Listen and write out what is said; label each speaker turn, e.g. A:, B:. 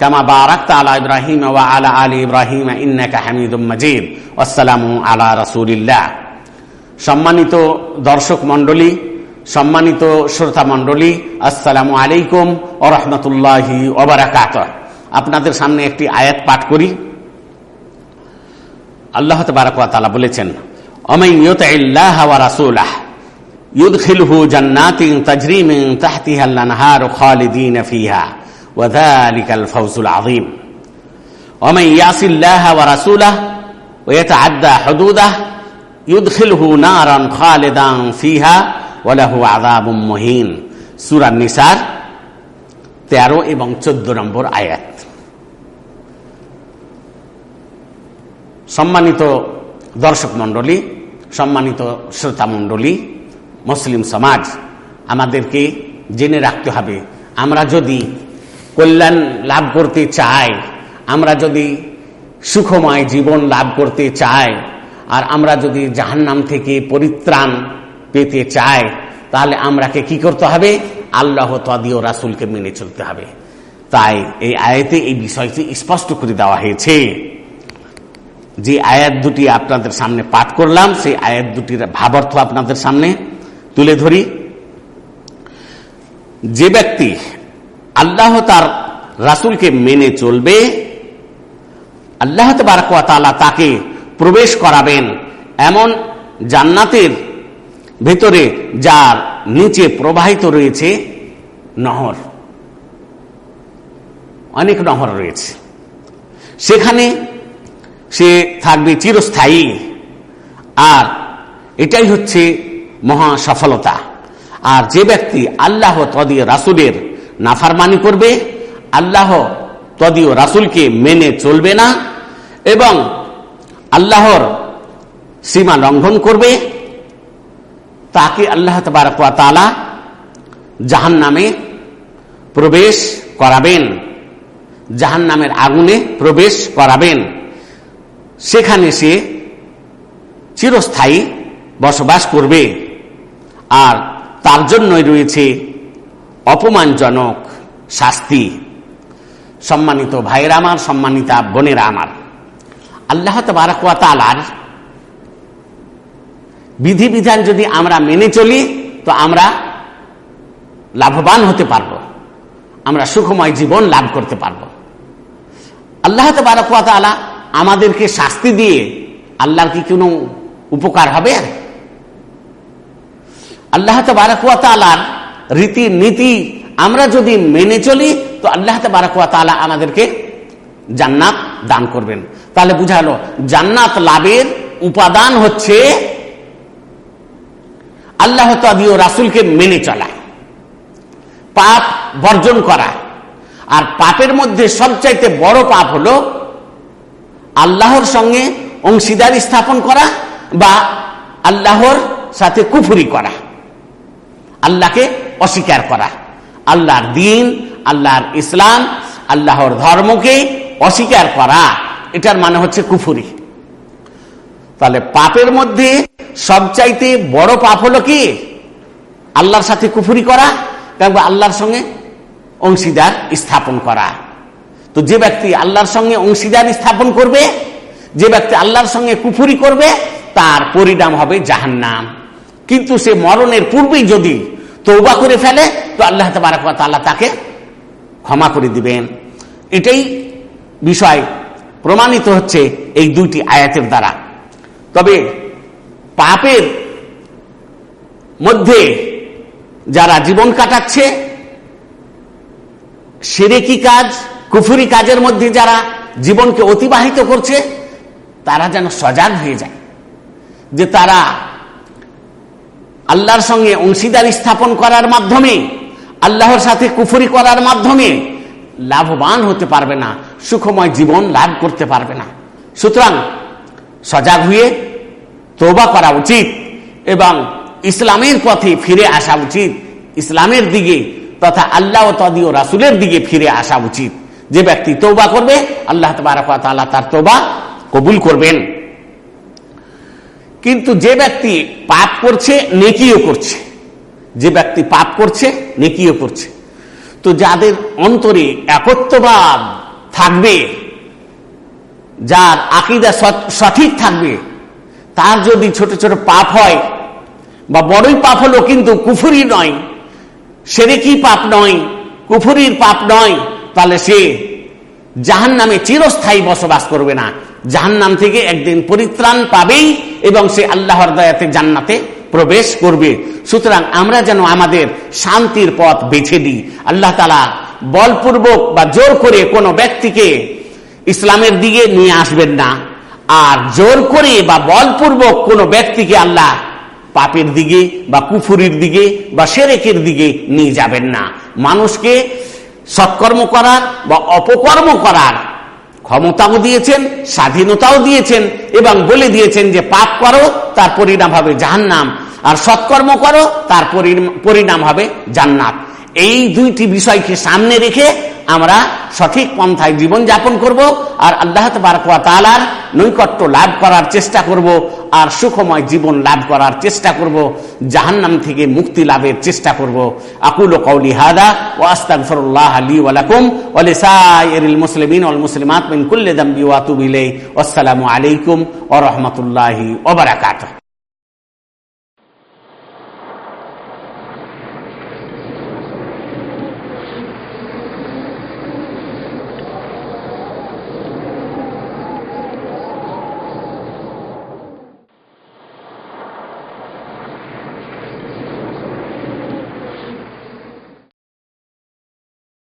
A: كما باركت على إبراهيم وعلى آل إبراهيم إنك حميد مجيد والسلام على رسول الله সম্মানিত দর্শক মণ্ডলী সম্মানিত শ্রোতা মণ্ডলী আসসালামু আলাইকুম ও রহমতুল্লাহি ওবরাকাত আপনাদের সামনে একটি আয়াত পাঠ করি আল্লাহ তালা বলেছেন অমাইয়তাহ রাসূলাহ يدخله جنات تجري من تحتها الانهار خالدين فيها وذلك الفوز العظيم ومن يعص الله ورسوله ويتعدى حدوده يدخله نارا خالدا فيها وله عذاب مهين سورة النساء তেরো এবং চোদ্দ নম্বর আয়াত সম্মানিত দর্শক মণ্ডলী সম্মানিত শ্রোতা মণ্ডলী মুসলিম সমাজ আমাদেরকে জেনে রাখতে হবে আমরা যদি কল্যাণ লাভ করতে চাই আমরা যদি সুখময় জীবন লাভ করতে চাই আর আমরা যদি জাহান্নাম থেকে পরিত্রাণ পেতে চাই তাহলে আমরাকে কি করতে হবে? আল্লাহ তদীয় রাসুলকে মেনে চলতে হবে। তাই এই আয়াতে এই বিষয়টি স্পষ্ট করে দেওয়া হয়েছে। যে আয়াত দুটি আপনাদের সামনে পাঠ করলাম, সেই আয়াত দুটির ভাবার্থ আপনাদের সামনে তুলে ধরি। যে ব্যক্তি আল্লাহ তার রাসুলকে মেনে চলবে। আল্লাহ তালা তাকে প্রবেশ করাবেন এমন জান্নাতের ভেতরে যার নিচে প্রবাহিত রয়েছে নহর। অনেক নহর রয়েছে। সেখানে সে থাকবে চিরস্থায়ী। আর এটাই হচ্ছে মহা সফলতা। আর যে ব্যক্তি আল্লাহ তদীয় রাসুলের নাফারমানি করবে, আল্লাহ তদীয় রাসুলকে মেনে চলবে না এবং আল্লাহর সীমা লঙ্ঘন করবে, তাকে আল্লাহ তালা জাহান নামে প্রবেশ করাবেন জাহান নামের আগুনে প্রবেশ করাবেন। সেখানে সে চিরস্থায়ী বসবাস করবে। আর তার জন্যই রয়েছে অপমানজনক শাস্তি সম্মানিত ভাইয়ের আমার, সম্মানিতা বোনেরা আমার। আল্লাহ তালার বিধিবিধান যদি আমরা মেনে চলি, তো আমরা লাভবান হতে পারব। আমরা সুখময় জীবন লাভ করতে পারব। আল্লাহ তালা আমাদেরকে শাস্তি দিয়ে আল্লাহর কি কোনো উপকার হবে? আল্লাহ তালার রীতি নীতি আমরা যদি মেনে চলি, তো আল্লাহ তালা আমাদেরকে জান্নাত দান করবেন। তাহলে বুঝালো জান্নাত লাভের উপাদান হচ্ছে আল্লাহ তাদিও রাসুলকে মেনে চলা, পাপ বর্জন করা। আর পাপের মধ্যে সবচাইতে বড় পাপ হলো আল্লাহর সঙ্গে অংশীদার স্থাপন করা বা আল্লাহর সাথে কুফুরি করা। আল্লাহকে অস্বীকার করা। আল্লাহর দিন, আল্লাহর ইসলাম, আল্লাহর ধর্মকে অস্বীকার করা, এটার মানে হচ্ছে কুফুরি। তাহলে পাপের মধ্যে সবচাইতে বড় পাপ হলো কি? আল্লাহর সাথে কুফুরি করা কিংবা আল্লাহর সঙ্গে অংশীদার স্থাপন করা। তো যে ব্যক্তি আল্লাহর সঙ্গে অংশীদার স্থাপন করবে, যে ব্যক্তি আল্লাহর সঙ্গে কুফুরি করবে, তার পরিণাম হবে জাহান্নাম। কিন্তু সে মরণের পূর্বেই যদি তৌবা করে ফেলে, তো আল্লাহ তাল্লাহ তাকে ক্ষমা করে দিবেন। এটাই বিষয় প্রমাণিত হচ্ছে এই দুইটি আয়াতের দ্বারা। তবে পাপের মধ্যে যারা জীবন কাটাচ্ছে, সেরেকি কাজ, কুফুরি কাজের মধ্যে যারা জীবনকে অতিবাহিত করছে, তারা যেন সজাগ হয়ে যায়। যে তারা আল্লাহর সঙ্গে অংশীদার স্থাপন করার মাধ্যমে, আল্লাহর সাথে কুফুরি করার মাধ্যমে লাভবান হতে পারবে না, সুখময় জীবন লাভ করতে পারবে না। সুতরাং সজাগ হয়ে তোবা করা উচিত এবং ইসলামের পথে ফিরে আসা উচিত, ইসলামের দিকে তথা আল্লাহ তদীয় রাসুলের দিকে ফিরে আসা উচিত। যে ব্যক্তি তৌবা করবে, আল্লাহ তালা তার তোবা কবুল করবেন। কিন্তু যে ব্যক্তি পাপ করছে, নেকিও করছে। যে ব্যক্তি পাপ করছে, নেকিও করছে। তো যাদের অন্তরে একত্ববাদ থাকবে, যার আকিদা সঠিক থাকবে, তার যদি ছোট ছোট পাপ হয়, বা বড়ই পাপ হলো কিন্তু কুফুরি নয় সেরে কি পাপ নয়, কুফুরির পাপ নয়, তাহলে সে জাহান নামে চিরস্থায়ী বসবাস করবে না। জাহান নাম থেকে একদিন পরিত্রাণ পাবেই এবং সে আল্লাহর দয়াতে জান্নাতে প্রবেশ করবে। সুতরাং আমরা যেন আমাদের শান্তির পথ বেছে দিই আল্লাহ তালা বলপূর্বক বা জোর করে কোনো ব্যক্তিকে ইসলামের দিকে নিয়ে আসবেন না। আর জোর করে বা বলপূর্বক কোনো ব্যক্তিকে আল্লাহ পাপের দিকে বা কুফুরির দিকে বা সেরেকের দিকে নিয়ে যাবেন না। মানুষকে সৎকর্ম করার বা অপকর্ম করার ক্ষমতাও দিয়েছেন, স্বাধীনতাও দিয়েছেন, এবং বলে দিয়েছেন যে পাপ করো, তার পরিণাম হবে জাহান্নাম। আর সৎকর্ম করো, তার পরিণাম হবে জান্নাত। এই দুইটি বিষয়কে সামনে রেখে আমরা সঠিক পন্থায় জীবন যাপন করব আর আল্লাহ তালার নৈকট্য লাভ করার চেষ্টা করব আর সুখময় জীবন লাভ করার চেষ্টা করব, জাহান্নাম থেকে মুক্তি লাভের চেষ্টা করব। আকুল কৌলি হাদা ও আস্তাগফিরুল্লাহ লি ওয়া লাকুম ওয়া মুসলিমিন ওয়াল মুসলিমাত কুল্লি যামবি ওয়া আসসালামু আলাইকুম ওয়া রাহমাতুল্লাহি ওয়া বারাকাতুহু।